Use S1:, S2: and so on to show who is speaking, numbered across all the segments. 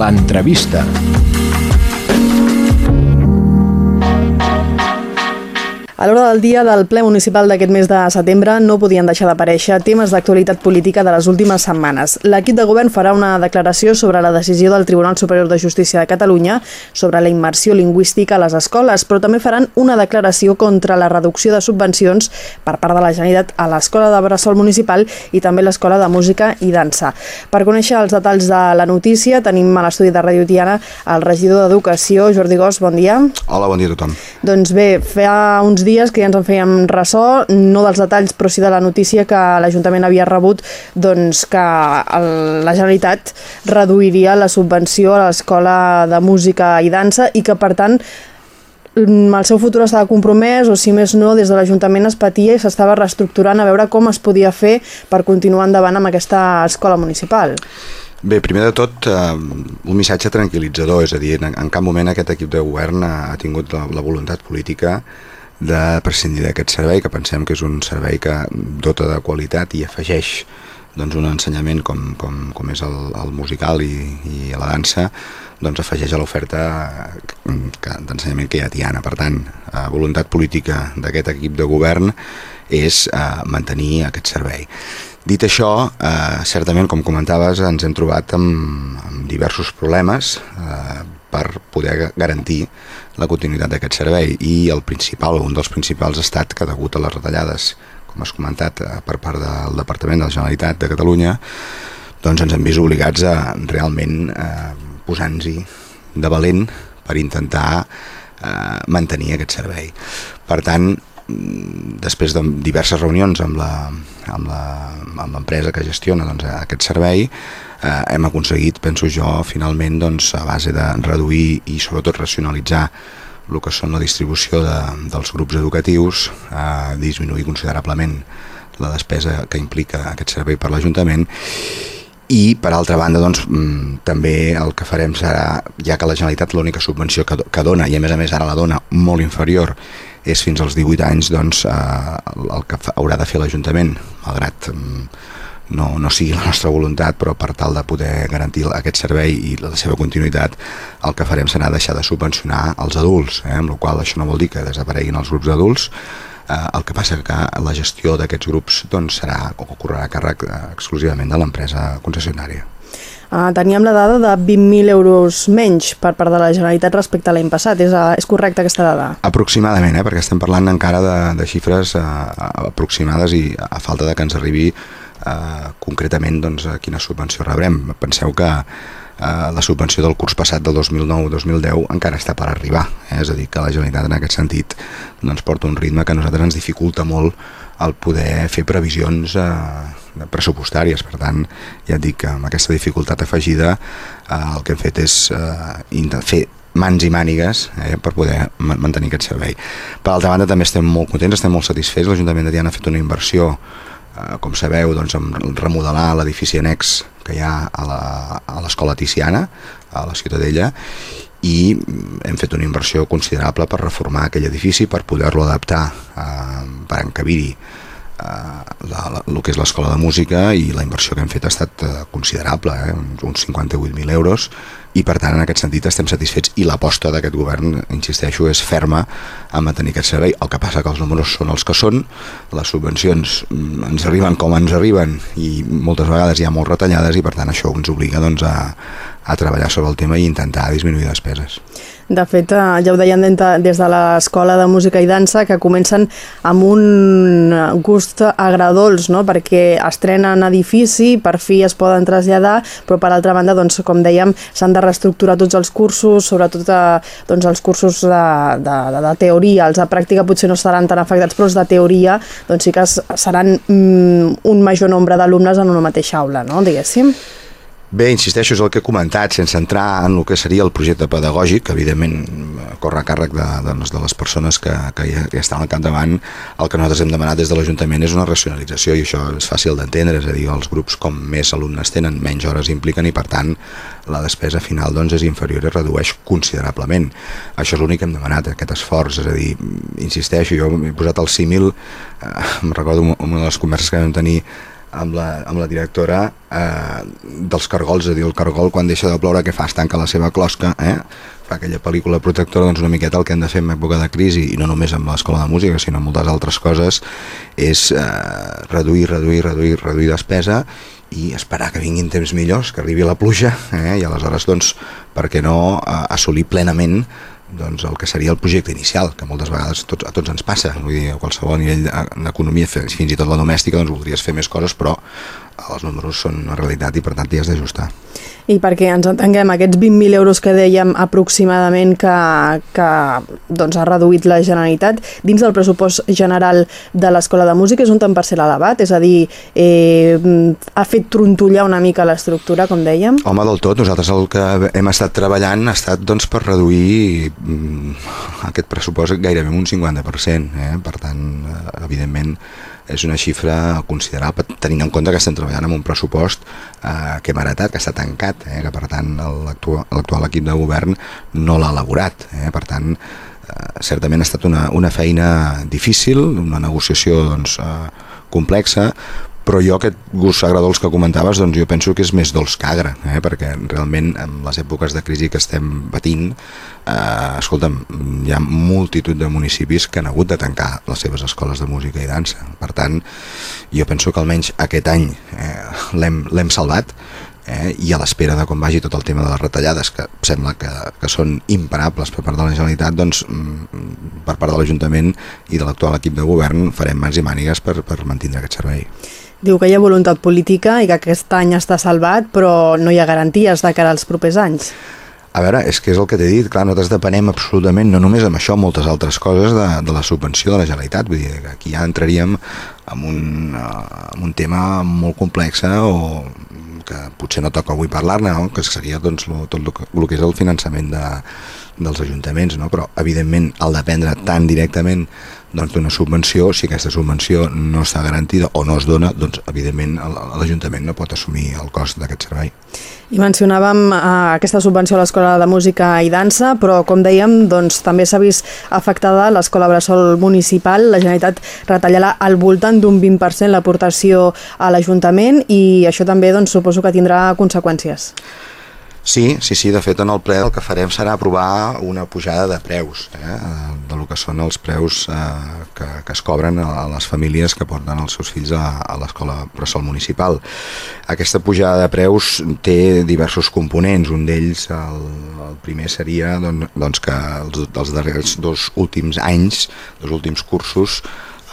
S1: L'entrevista.
S2: A l'hora del dia del ple municipal d'aquest mes de setembre no podien deixar d'aparèixer temes d'actualitat política de les últimes setmanes. L'equip de govern farà una declaració sobre la decisió del Tribunal Superior de Justícia de Catalunya sobre la immersió lingüística a les escoles, però també faran una declaració contra la reducció de subvencions per part de la Generalitat a l'Escola de Bressol Municipal i també l'Escola de Música i Dansa. Per conèixer els detalls de la notícia tenim a l'estudi de Radio Tiana el regidor d'Educació, Jordi Gos, bon dia.
S3: Hola, bon dia a tothom.
S2: Doncs bé, fa uns dies que ja ens en fèiem ressò, no dels detalls, però sí de la notícia que l'Ajuntament havia rebut doncs, que el, la Generalitat reduiria la subvenció a l'Escola de Música i Dansa i que, per tant, el seu futur estava compromès o si més no des de l'Ajuntament es patia i s'estava reestructurant a veure com es podia fer per continuar endavant amb aquesta escola municipal.
S3: Bé, primer de tot, eh, un missatge tranquil·litzador, és a dir, en, en cap moment aquest equip de govern ha, ha tingut la, la voluntat política de prescindir d'aquest servei, que pensem que és un servei que dota de qualitat i afegeix doncs, un ensenyament com, com, com és el, el musical i, i la dansa, doncs afegeix a l'oferta d'ensenyament que hi ha a Tiana. Per tant, eh, voluntat política d'aquest equip de govern és eh, mantenir aquest servei. Dit això, eh, certament, com comentaves, ens hem trobat amb, amb diversos problemes eh, per poder garantir la continuïtat d'aquest servei i el principal, un dels principals ha estat que degut a les retallades com has comentat eh, per part del Departament de la Generalitat de Catalunya doncs ens hem vist obligats a realment eh, posar-nos-hi de valent per intentar eh, mantenir aquest servei. Per tant, després de diverses reunions amb l'empresa que gestiona doncs, aquest servei, eh, hem aconseguit, penso jo, finalment doncs, a base de reduir i sobretot racionalitzar el que són la distribució de, dels grups educatius, eh, disminuir considerablement la despesa que implica aquest servei per l'Ajuntament. I per altra banda doncs, mm, també el que farem serà, ja que la Generalitat l'única subvenció que, que dona i a més a més ara la dona molt inferior és fins als 18 anys doncs, eh, el que haurà de fer l'Ajuntament malgrat mm, no, no sigui la nostra voluntat, però per tal de poder garantir aquest servei i la seva continuïtat, el que farem serà deixar de subvencionar els adults, eh? amb la qual això no vol dir que desapareguin els grups d'adults, eh, el que passa que la gestió d'aquests grups doncs, serà o correrà a càrrec eh, exclusivament de l'empresa concessionària.
S2: Uh, teníem la dada de 20.000 euros menys per part de la Generalitat respecte a l'any passat. És, uh, és correcta aquesta dada?
S3: Aproximadament, eh, perquè estem parlant encara de, de xifres uh, aproximades i a falta de que ens arribi eh, concretament doncs, quina subvenció rebrem. Penseu que eh, la subvenció del curs passat del 2009-2010 encara està per arribar, eh? és a dir, que la Generalitat en aquest sentit doncs, porta un ritme que a nosaltres ens dificulta molt el poder fer previsions eh, pressupostàries, per tant ja et dic que amb aquesta dificultat afegida eh, el que hem fet és eh, fer mans i mànigues eh, per poder mantenir aquest servei. Per altra banda també estem molt contents, estem molt satisfets, l'Ajuntament de Tiana ha fet una inversió Eh, com sabeu, doncs, amb remodelar l'edifici annex que hi ha a l'escola Tiziana, a la Ciutadella, i hem fet una inversió considerable per reformar aquell edifici, per poder-lo adaptar eh, per encabir-hi eh, el que és l'escola de música i la inversió que hem fet ha estat eh, considerable, eh, uns 58.000 euros, i per tant en aquest sentit estem satisfets i l'aposta d'aquest govern, insisteixo, és ferma a mantenir aquest servei. El que passa que els números són els que són, les subvencions mm, ens arriben com ens arriben i moltes vegades hi ha molt retallades i per tant això ens obliga doncs, a, a treballar sobre el tema i intentar disminuir despeses.
S2: De fet, eh, ja ho deien des de l'Escola de Música i Dansa, que comencen amb un gust agradols, no? perquè estrenen edifici, per fi es poden traslladar, però per altra banda, doncs, com dèiem, s'han de reestructurar tots els cursos, sobretot eh, doncs, els cursos de, de, de, de teoria, els de pràctica potser no seran tan afectats, però els de teoria doncs sí que seran mm, un major nombre d'alumnes en una mateixa aula, no? diguéssim.
S3: Bé, insisteixo, és el que he comentat, sense entrar en el que seria el projecte pedagògic, que evidentment corre a càrrec de, de, de les persones que, que ja estan al capdavant, el que nosaltres hem demanat des de l'Ajuntament és una racionalització i això és fàcil d'entendre, és a dir, els grups com més alumnes tenen, menys hores impliquen i per tant la despesa final doncs, és inferior i redueix considerablement. Això és l'únic que hem demanat, aquest esforç, és a dir, insisteixo, jo he posat el símil, eh, em recordo una de les converses que vam tenir amb la, amb la directora eh, dels cargols, és a dir, el cargol quan deixa de ploure què fa? Es tanca la seva closca, eh? fa aquella pel·lícula protectora, doncs una miqueta el que hem de fer en època de crisi, i no només amb l'escola de música, sinó moltes altres coses, és eh, reduir, reduir, reduir, reduir despesa i esperar que vinguin temps millors, que arribi la pluja, eh? i aleshores, doncs, per què no eh, assolir plenament doncs, el que seria el projecte inicial, que moltes vegades tots, a tots ens passa, vull dir, a qualsevol nivell d'economia, fins i tot la domèstica, doncs voldries fer més coses, però els números són una realitat i per tant t'hi has d'ajustar.
S2: I perquè ens entenguem, aquests 20.000 euros que dèiem aproximadament que, que doncs, ha reduït la Generalitat, dins del pressupost general de l'Escola de Música és un tant per ser elevat? És a dir, eh, ha fet trontollar una mica l'estructura, com dèiem?
S3: Home, del tot. Nosaltres el que hem estat treballant ha estat doncs, per reduir mm, aquest pressupost gairebé un 50%. Eh? Per tant, eh, evidentment, és una xifra considerable tenint en compte que estem treballant amb un pressupost eh, que hem heretat, que està tancat, eh, que per tant l'actual equip de govern no l'ha elaborat. Eh, per tant, eh, certament ha estat una, una feina difícil, una negociació doncs, eh, complexa, però jo aquest gust agradolç que comentaves doncs jo penso que és més dolç que agre eh? perquè realment en les èpoques de crisi que estem patint eh, escolta'm, hi ha multitud de municipis que han hagut de tancar les seves escoles de música i dansa per tant jo penso que almenys aquest any eh, l'hem salvat eh, i a l'espera de com vagi tot el tema de les retallades que sembla que, que són imparables per part de la Generalitat doncs mm, per part de l'Ajuntament i de l'actual equip de govern farem mans i mànigues per, per mantenir aquest servei
S2: Diu que hi ha voluntat política i que aquest any està salvat, però no hi ha garanties de cara als propers anys.
S3: A veure, és que és el que t'he dit, clar, nosaltres depenem absolutament, no només amb això, moltes altres coses de, de la subvenció de la Generalitat, vull dir que aquí ja entraríem en un, uh, en un tema molt complex eh, o que potser no toca avui parlar-ne, no? que seria doncs, lo, tot el que, que és el finançament de, dels ajuntaments, no? però evidentment el dependre tan directament doncs, d'una subvenció, si aquesta subvenció no està garantida o no es dona, doncs evidentment l'Ajuntament no pot assumir el cost d'aquest servei.
S2: I mencionàvem eh, aquesta subvenció a l'Escola de Música i Dansa, però com dèiem, doncs, també s'ha vist afectada l'Escola Bressol Municipal. La Generalitat retallarà al voltant d'un 20% l'aportació a l'Ajuntament i això també doncs, suposo que tindrà conseqüències.
S3: Sí, sí, sí, de fet en el ple el que farem serà aprovar una pujada de preus, eh, de lo que són els preus eh, que, que es cobren a les famílies que porten els seus fills a, a l'escola bressol municipal. Aquesta pujada de preus té diversos components, un d'ells, el, el primer seria doncs, que els, els darrers dos últims anys, dos últims cursos,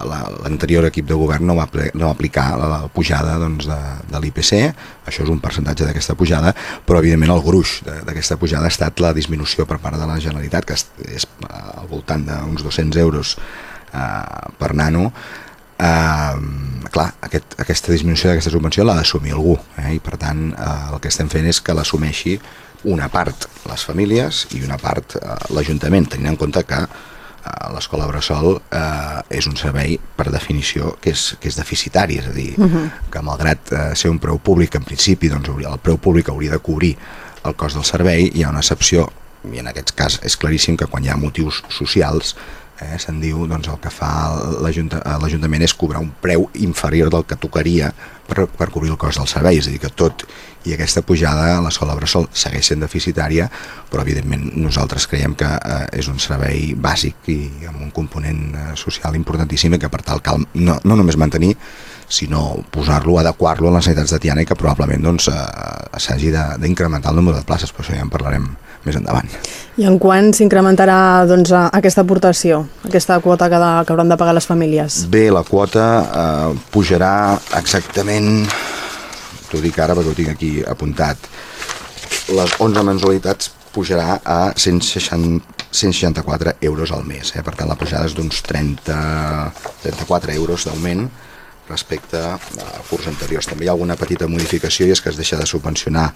S3: l'anterior equip de govern no va, no va aplicar la pujada doncs, de, de l'IPC, això és un percentatge d'aquesta pujada, però evidentment el gruix d'aquesta pujada ha estat la disminució per part de la Generalitat, que és al voltant d'uns 200 euros eh, per nano, eh, clar, aquest, aquesta disminució d'aquesta subvenció l'ha d'assumir algú, eh, i per tant eh, el que estem fent és que l'assumeixi una part les famílies i una part eh, l'Ajuntament, tenint en compte que l'escola Bressol eh, és un servei per definició que és, que és deficitari, és a dir, uh -huh. que malgrat eh, ser un preu públic en principi, doncs el preu públic hauria de cobrir el cost del servei, hi ha una excepció i en aquest cas és claríssim que quan hi ha motius socials eh, se'n diu doncs, el que fa l'Ajuntament és cobrar un preu inferior del que tocaria per, per cobrir el cost del servei, és a dir, que tot i aquesta pujada a l'escola Bressol segueix sent deficitària, però evidentment nosaltres creiem que eh, és un servei bàsic i amb un component eh, social importantíssim i que per tal cal no, no només mantenir sinó posar-lo, adequar-lo a les necessitats de Tiana i que probablement doncs, eh, s'hagi d'incrementar el número de places, però això ja en parlarem més endavant.
S2: I en quan s'incrementarà doncs, aquesta aportació, aquesta quota que, de, que hauran de pagar les famílies?
S3: Bé, la quota eh, pujarà exactament t'ho dic ara perquè ho tinc aquí apuntat, les 11 mensualitats pujarà a 160, 164 euros al mes, eh? per tant la pujada és d'uns 30, 34 euros d'augment respecte a curs anteriors. També hi ha alguna petita modificació i és que es deixa de subvencionar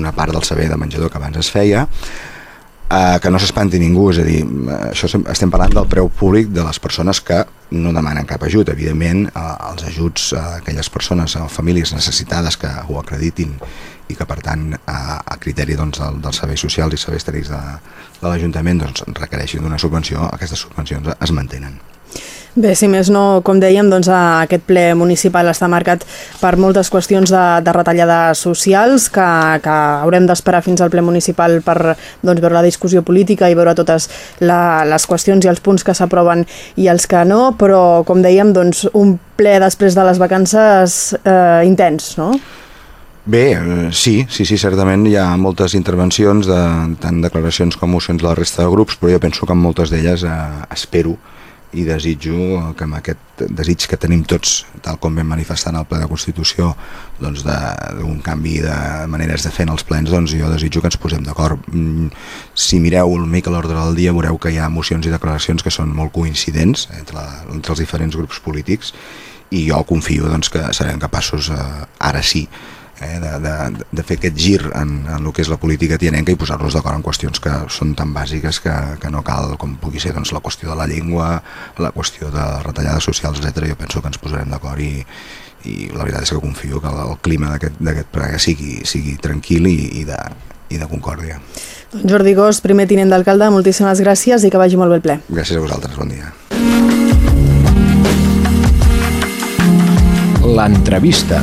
S3: una part del saber de menjador que abans es feia, eh, que no s'espanti ningú, és a dir, això estem parlant del preu públic de les persones que no demanen cap ajut, evidentment eh, els ajuts a aquelles persones, a famílies necessitades que ho acreditin i que per tant a, a criteri doncs, del, serveis socials i serveis tècnics de, de l'Ajuntament doncs, requereixin d'una subvenció, aquestes subvencions es mantenen.
S2: Bé, si més no, com dèiem, doncs, aquest ple municipal està marcat per moltes qüestions de, de retallades socials que, que haurem d'esperar fins al ple municipal per doncs, veure la discussió política i veure totes la, les qüestions i els punts que s'aproven i els que no, però, com dèiem, doncs, un ple després de les vacances eh, intens, no?
S3: Bé, eh, sí, sí, sí, certament hi ha moltes intervencions, de, tant declaracions com mocions de la resta de grups, però jo penso que en moltes d'elles eh, espero i desitjo que amb aquest desig que tenim tots, tal com vam manifestar en el ple de Constitució, doncs d'un canvi de maneres de fer en els plens, doncs jo desitjo que ens posem d'acord. Mm, si mireu el mica l'ordre del dia veureu que hi ha mocions i declaracions que són molt coincidents entre, la, entre els diferents grups polítics i jo confio doncs, que serem capaços eh, ara sí eh, de, de, de fer aquest gir en, en el que és la política tianenca i posar-nos d'acord en qüestions que són tan bàsiques que, que no cal, com pugui ser doncs, la qüestió de la llengua, la qüestió de retallades socials, etc. Jo penso que ens posarem d'acord i, i la veritat és que confio que el, el clima d'aquest ple sigui, sigui tranquil i, i, de, i de concòrdia.
S2: Doncs Jordi Gos, primer tinent d'alcalde, moltíssimes gràcies i que vagi molt bé el ple.
S3: Gràcies a vosaltres, bon dia.
S1: L'entrevista.